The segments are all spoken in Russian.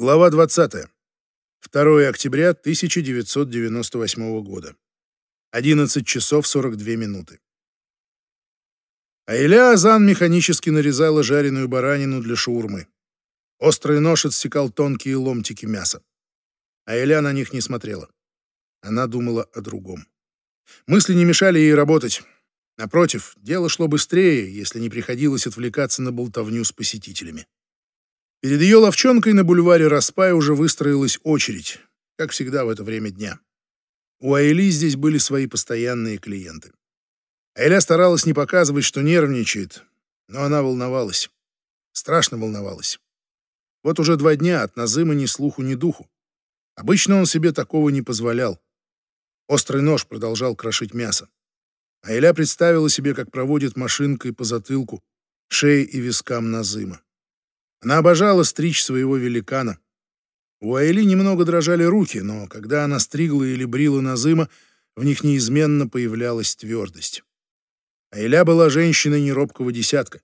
Глава 20. 2 октября 1998 года. 11 часов 42 минуты. Айля Азан механически нарезала жареную баранину для шаурмы. Острый нож отсекал тонкие ломтики мяса. Айля на них не смотрела. Она думала о другом. Мысли не мешали ей работать. Напротив, дело шло быстрее, если не приходилось отвлекаться на болтовню с посетителями. Перед ее ловчонкой на бульваре Распай уже выстроилась очередь, как всегда в это время дня. У Айли здесь были свои постоянные клиенты. Айля старалась не показывать, что нервничает, но она волновалась. Страшно волновалась. Вот уже два дня от Назыма ни слуху, ни духу. Обычно он себе такого не позволял. Острый нож продолжал крошить мясо. Айля представила себе, как проводит машинкой по затылку, шее и вискам Назыма. Она обожала стричь своего великана. У Айли немного дрожали руки, но когда она стригла или брила Назыма, в них неизменно появлялась твердость. Айля была женщиной неробкого десятка.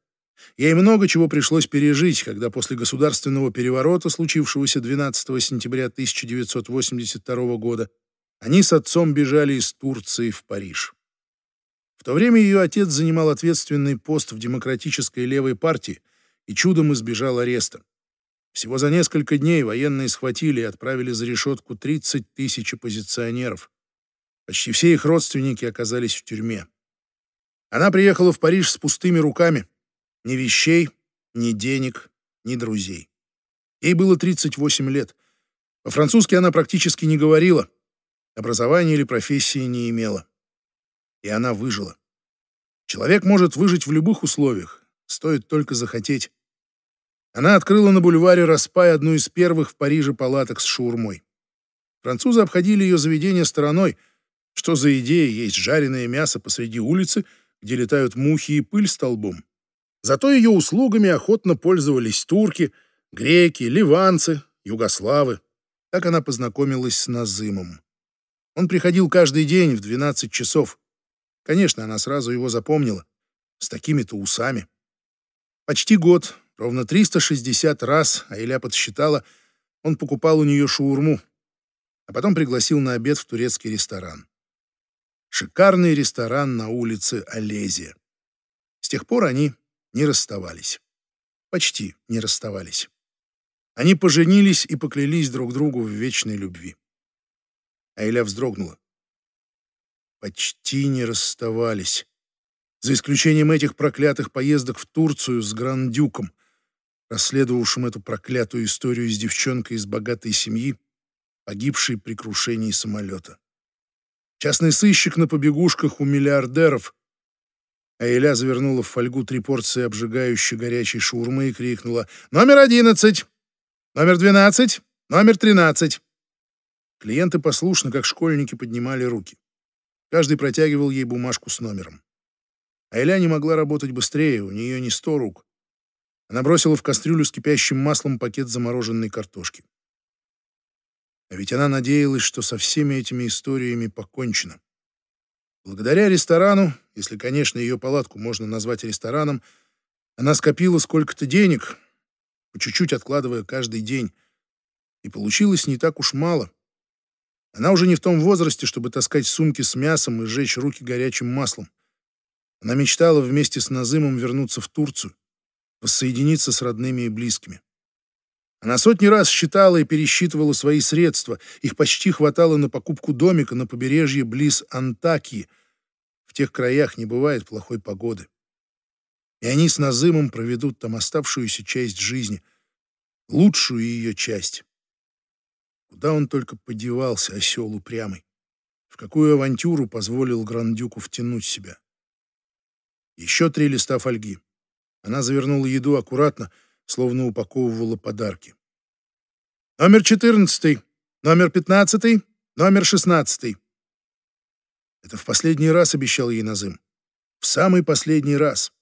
Ей много чего пришлось пережить, когда после государственного переворота, случившегося 12 сентября 1982 года, они с отцом бежали из Турции в Париж. В то время ее отец занимал ответственный пост в демократической левой партии и чудом избежал ареста. Всего за несколько дней военные схватили и отправили за решетку 30 тысяч оппозиционеров. Почти все их родственники оказались в тюрьме. Она приехала в Париж с пустыми руками. Ни вещей, ни денег, ни друзей. Ей было 38 лет. По-французски она практически не говорила. Образования или профессии не имела и она выжила. Человек может выжить в любых условиях, стоит только захотеть. Она открыла на бульваре Распай одну из первых в Париже палаток с шаурмой. Французы обходили ее заведение стороной. Что за идея есть жареное мясо посреди улицы, где летают мухи и пыль столбом? Зато ее услугами охотно пользовались турки, греки, ливанцы, югославы. Так она познакомилась с Назымом. Он приходил каждый день в 12 часов. Конечно, она сразу его запомнила. С такими-то усами. Почти год, ровно 360 раз, Айля подсчитала, он покупал у нее шаурму, а потом пригласил на обед в турецкий ресторан. Шикарный ресторан на улице Олезия. С тех пор они не расставались. Почти не расставались. Они поженились и поклялись друг другу в вечной любви. Айля вздрогнула почти не расставались. За исключением этих проклятых поездок в Турцию с Грандюком, расследовавшим эту проклятую историю с девчонкой из богатой семьи, погибшей при крушении самолета. Частный сыщик на побегушках у миллиардеров. А Эля завернула в фольгу три порции обжигающей горячей шаурмы и крикнула «Номер одиннадцать! Номер двенадцать! Номер тринадцать!» Клиенты послушно, как школьники, поднимали руки. Каждый протягивал ей бумажку с номером. Айля не могла работать быстрее, у нее не сто рук. Она бросила в кастрюлю с кипящим маслом пакет замороженной картошки. А ведь она надеялась, что со всеми этими историями покончено. Благодаря ресторану, если, конечно, ее палатку можно назвать рестораном, она скопила сколько-то денег, по чуть-чуть откладывая каждый день, и получилось не так уж мало. Она уже не в том возрасте, чтобы таскать сумки с мясом и сжечь руки горячим маслом. Она мечтала вместе с Назымом вернуться в Турцию, воссоединиться с родными и близкими. Она сотни раз считала и пересчитывала свои средства. Их почти хватало на покупку домика на побережье близ Антакии. В тех краях не бывает плохой погоды. И они с Назымом проведут там оставшуюся часть жизни, лучшую ее часть. Куда он только подевался, осел упрямый? В какую авантюру позволил Грандюку втянуть себя? Еще три листа фольги. Она завернула еду аккуратно, словно упаковывала подарки. Номер четырнадцатый, номер пятнадцатый, номер шестнадцатый. Это в последний раз обещал ей Назым. В самый последний раз.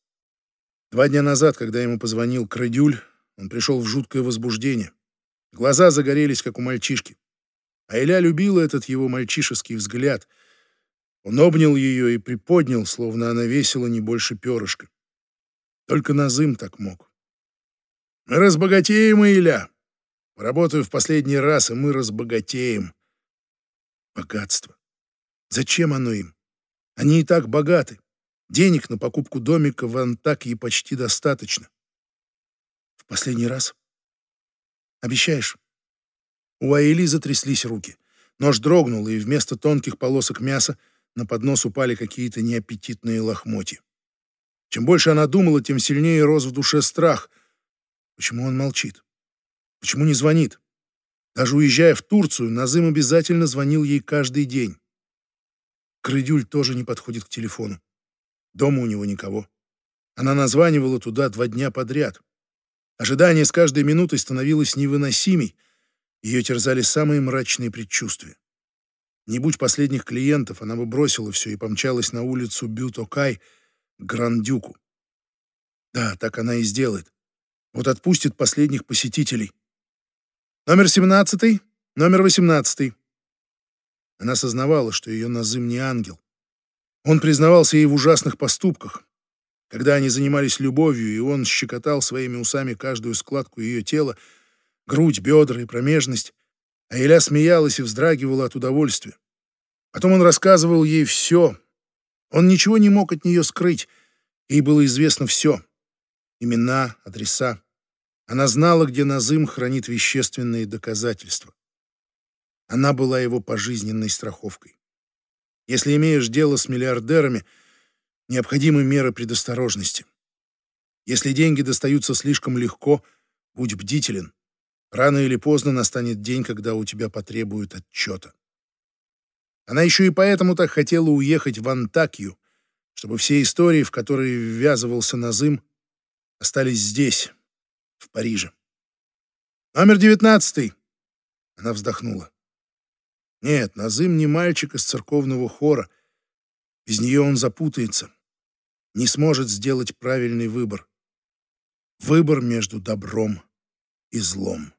Два дня назад, когда ему позвонил Крадюль, он пришел в жуткое возбуждение. Глаза загорелись, как у мальчишки. А Эля любила этот его мальчишеский взгляд. Он обнял ее и приподнял, словно она весила не больше перышка. Только Назым так мог. «Мы разбогатеем, Иля. Поработаю в последний раз, и мы разбогатеем. Богатство. Зачем оно им? Они и так богаты. Денег на покупку домика в Антакии почти достаточно. В последний раз? Обещаешь? У Аэли затряслись руки. Нож дрогнул, и вместо тонких полосок мяса на поднос упали какие-то неаппетитные лохмотья. Чем больше она думала, тем сильнее рос в душе страх. Почему он молчит? Почему не звонит? Даже уезжая в Турцию, Назым обязательно звонил ей каждый день. Крыдюль тоже не подходит к телефону. Дома у него никого. Она названивала туда два дня подряд. Ожидание с каждой минутой становилось невыносимей. Ее терзали самые мрачные предчувствия. Не будь последних клиентов, она бы бросила все и помчалась на улицу Бютокай к Грандюку. Да, так она и сделает. Вот отпустит последних посетителей. Номер семнадцатый, номер восемнадцатый. Она сознавала, что ее Назым не ангел. Он признавался ей в ужасных поступках. Когда они занимались любовью, и он щекотал своими усами каждую складку ее тела, грудь, бедра и промежность, а Эля смеялась и вздрагивала от удовольствия. Потом он рассказывал ей все. Он ничего не мог от нее скрыть. Ей было известно все. Имена, адреса. Она знала, где Назым хранит вещественные доказательства. Она была его пожизненной страховкой. Если имеешь дело с миллиардерами, необходимы меры предосторожности. Если деньги достаются слишком легко, будь бдителен. Рано или поздно настанет день, когда у тебя потребуют отчета. Она еще и поэтому так хотела уехать в Антакью, чтобы все истории, в которые ввязывался Назым, остались здесь, в Париже. «Номер девятнадцатый!» Она вздохнула. Нет, Назым не мальчик из церковного хора. Без нее он запутается, не сможет сделать правильный выбор. Выбор между добром и злом.